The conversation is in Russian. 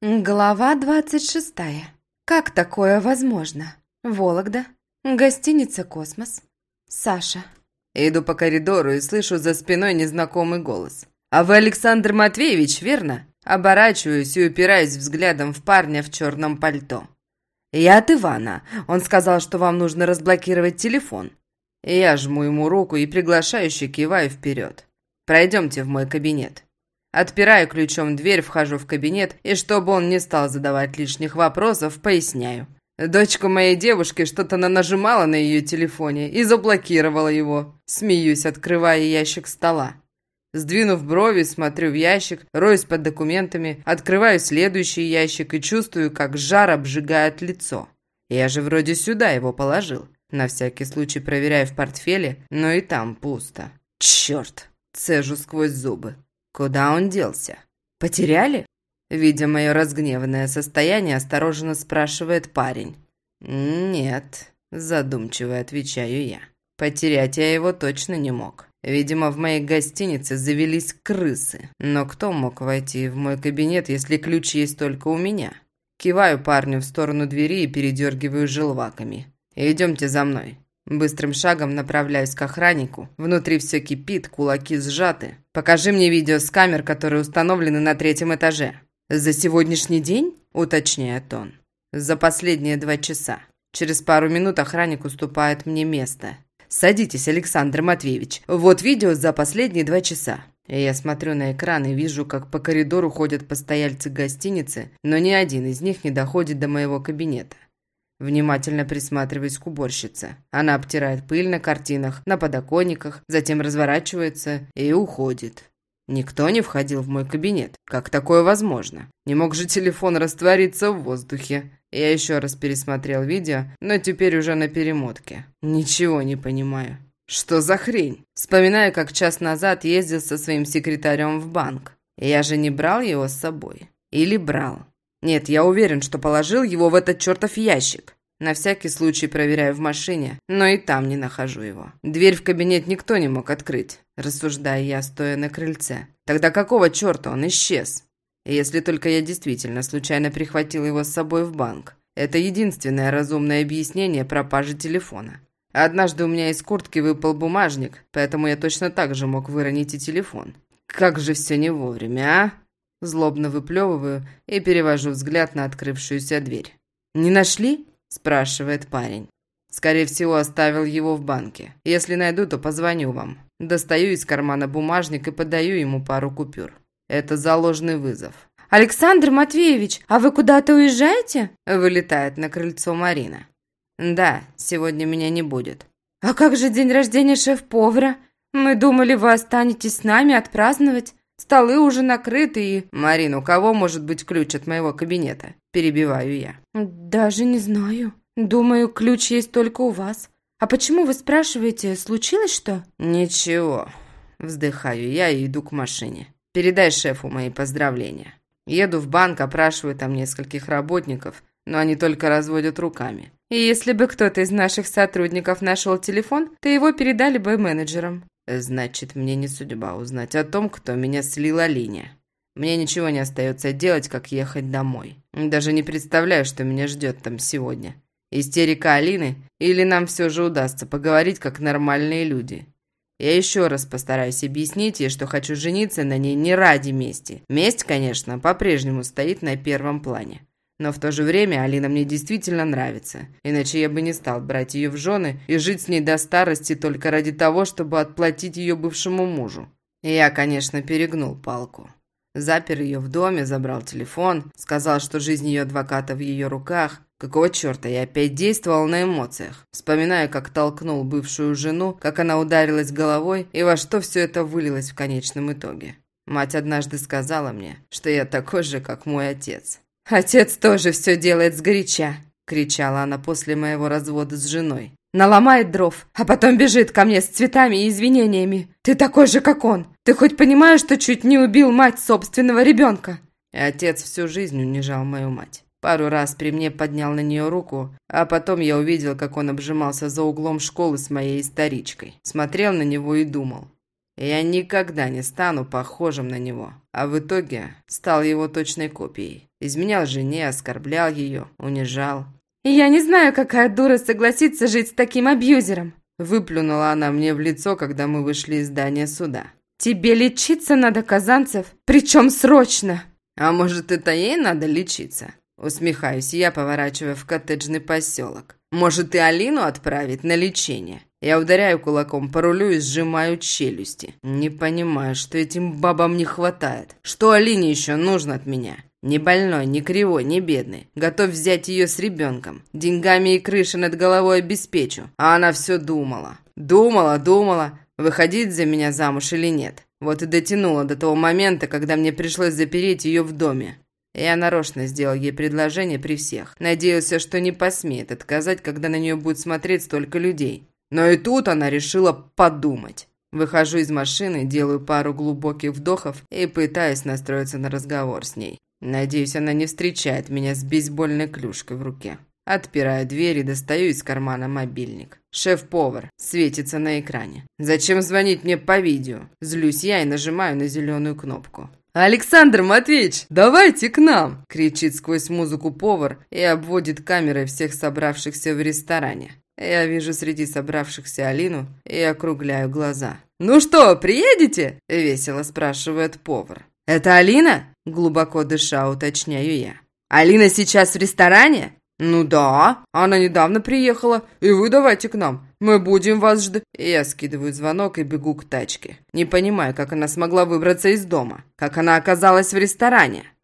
Глава двадцать шестая. Как такое возможно? Вологда. Гостиница «Космос». Саша. Иду по коридору и слышу за спиной незнакомый голос. «А вы Александр Матвеевич, верно?» Оборачиваюсь и упираюсь взглядом в парня в черном пальто. «Я от Ивана. Он сказал, что вам нужно разблокировать телефон». Я жму ему руку и приглашающе киваю вперед. «Пройдемте в мой кабинет». Отпираю ключом дверь, вхожу в кабинет, и чтобы он не стал задавать лишних вопросов, поясняю. Дочка моей девушки что-то нажимала на ее телефоне и заблокировала его. Смеюсь, открывая ящик стола. Сдвинув брови, смотрю в ящик, роюсь под документами, открываю следующий ящик и чувствую, как жар обжигает лицо. Я же вроде сюда его положил. На всякий случай проверяю в портфеле, но и там пусто. Черт! Цежу сквозь зубы. Куда он делся? Потеряли? Видя мое разгневанное состояние, осторожно спрашивает парень. «Нет», – задумчиво отвечаю я. «Потерять я его точно не мог. Видимо, в моей гостинице завелись крысы. Но кто мог войти в мой кабинет, если ключ есть только у меня?» Киваю парню в сторону двери и передергиваю желваками. «Идемте за мной». Быстрым шагом направляюсь к охраннику. Внутри все кипит, кулаки сжаты. Покажи мне видео с камер, которые установлены на третьем этаже. За сегодняшний день? Уточняет он. За последние два часа. Через пару минут охранник уступает мне место. «Садитесь, Александр Матвеевич. Вот видео за последние два часа». Я смотрю на экран и вижу, как по коридору ходят постояльцы гостиницы, но ни один из них не доходит до моего кабинета. Внимательно присматриваясь к уборщице. Она обтирает пыль на картинах, на подоконниках, затем разворачивается и уходит. Никто не входил в мой кабинет. Как такое возможно? Не мог же телефон раствориться в воздухе. Я еще раз пересмотрел видео, но теперь уже на перемотке. Ничего не понимаю. Что за хрень? Вспоминаю, как час назад ездил со своим секретарем в банк. Я же не брал его с собой. Или брал. Нет, я уверен, что положил его в этот чертов ящик. На всякий случай проверяю в машине, но и там не нахожу его. Дверь в кабинет никто не мог открыть, рассуждая я, стоя на крыльце. Тогда какого черта он исчез? Если только я действительно случайно прихватил его с собой в банк. Это единственное разумное объяснение пропажи телефона. Однажды у меня из куртки выпал бумажник, поэтому я точно так же мог выронить и телефон. Как же все не вовремя, а? Злобно выплевываю и перевожу взгляд на открывшуюся дверь. «Не нашли?» – спрашивает парень. «Скорее всего, оставил его в банке. Если найду, то позвоню вам». Достаю из кармана бумажник и подаю ему пару купюр. Это заложный вызов. «Александр Матвеевич, а вы куда-то уезжаете?» Вылетает на крыльцо Марина. «Да, сегодня меня не будет». «А как же день рождения шеф-повара? Мы думали, вы останетесь с нами отпраздновать». Столы уже накрыты и... Марин, у кого может быть ключ от моего кабинета? Перебиваю я. Даже не знаю. Думаю, ключ есть только у вас. А почему вы спрашиваете, случилось что? Ничего. Вздыхаю я и иду к машине. Передай шефу мои поздравления. Еду в банк, опрашиваю там нескольких работников, но они только разводят руками. И если бы кто-то из наших сотрудников нашел телефон, то его передали бы менеджерам. Значит, мне не судьба узнать о том, кто меня слила Линя. Мне ничего не остается делать, как ехать домой. Даже не представляю, что меня ждет там сегодня. Истерика Алины или нам все же удастся поговорить, как нормальные люди. Я еще раз постараюсь объяснить ей, что хочу жениться на ней не ради мести. Месть, конечно, по-прежнему стоит на первом плане. Но в то же время Алина мне действительно нравится. Иначе я бы не стал брать ее в жены и жить с ней до старости только ради того, чтобы отплатить ее бывшему мужу. Я, конечно, перегнул палку. Запер ее в доме, забрал телефон, сказал, что жизнь ее адвоката в ее руках. Какого черта, я опять действовал на эмоциях. Вспоминаю, как толкнул бывшую жену, как она ударилась головой и во что все это вылилось в конечном итоге. Мать однажды сказала мне, что я такой же, как мой отец. «Отец тоже все делает сгоряча», – кричала она после моего развода с женой. «Наломает дров, а потом бежит ко мне с цветами и извинениями. Ты такой же, как он. Ты хоть понимаешь, что чуть не убил мать собственного ребенка?» Отец всю жизнь унижал мою мать. Пару раз при мне поднял на нее руку, а потом я увидел, как он обжимался за углом школы с моей историчкой. Смотрел на него и думал. Я никогда не стану похожим на него. А в итоге стал его точной копией. Изменял жене, оскорблял ее, унижал. «Я не знаю, какая дура согласится жить с таким абьюзером!» Выплюнула она мне в лицо, когда мы вышли из здания суда. «Тебе лечиться надо, Казанцев, причем срочно!» «А может, это ей надо лечиться?» Усмехаюсь я, поворачивая в коттеджный поселок. «Может, и Алину отправить на лечение?» Я ударяю кулаком по рулю и сжимаю челюсти. Не понимаю, что этим бабам не хватает. Что Алине еще нужно от меня? Не больной, не кривой, не бедный. Готов взять ее с ребенком. Деньгами и крышей над головой обеспечу. А она все думала. Думала, думала, выходить за меня замуж или нет. Вот и дотянула до того момента, когда мне пришлось запереть ее в доме. Я нарочно сделал ей предложение при всех. Надеялся, что не посмеет отказать, когда на нее будет смотреть столько людей. Но и тут она решила подумать. Выхожу из машины, делаю пару глубоких вдохов и пытаюсь настроиться на разговор с ней. Надеюсь, она не встречает меня с бейсбольной клюшкой в руке. Отпираю дверь и достаю из кармана мобильник. Шеф-повар светится на экране. Зачем звонить мне по видео? Злюсь я и нажимаю на зеленую кнопку. «Александр Матвеевич, давайте к нам!» кричит сквозь музыку повар и обводит камерой всех собравшихся в ресторане. Я вижу среди собравшихся Алину и округляю глаза. «Ну что, приедете?» – весело спрашивает повар. «Это Алина?» – глубоко дыша уточняю я. «Алина сейчас в ресторане?» «Ну да, она недавно приехала, и вы давайте к нам. Мы будем вас ждать». Я скидываю звонок и бегу к тачке. Не понимаю, как она смогла выбраться из дома. Как она оказалась в ресторане.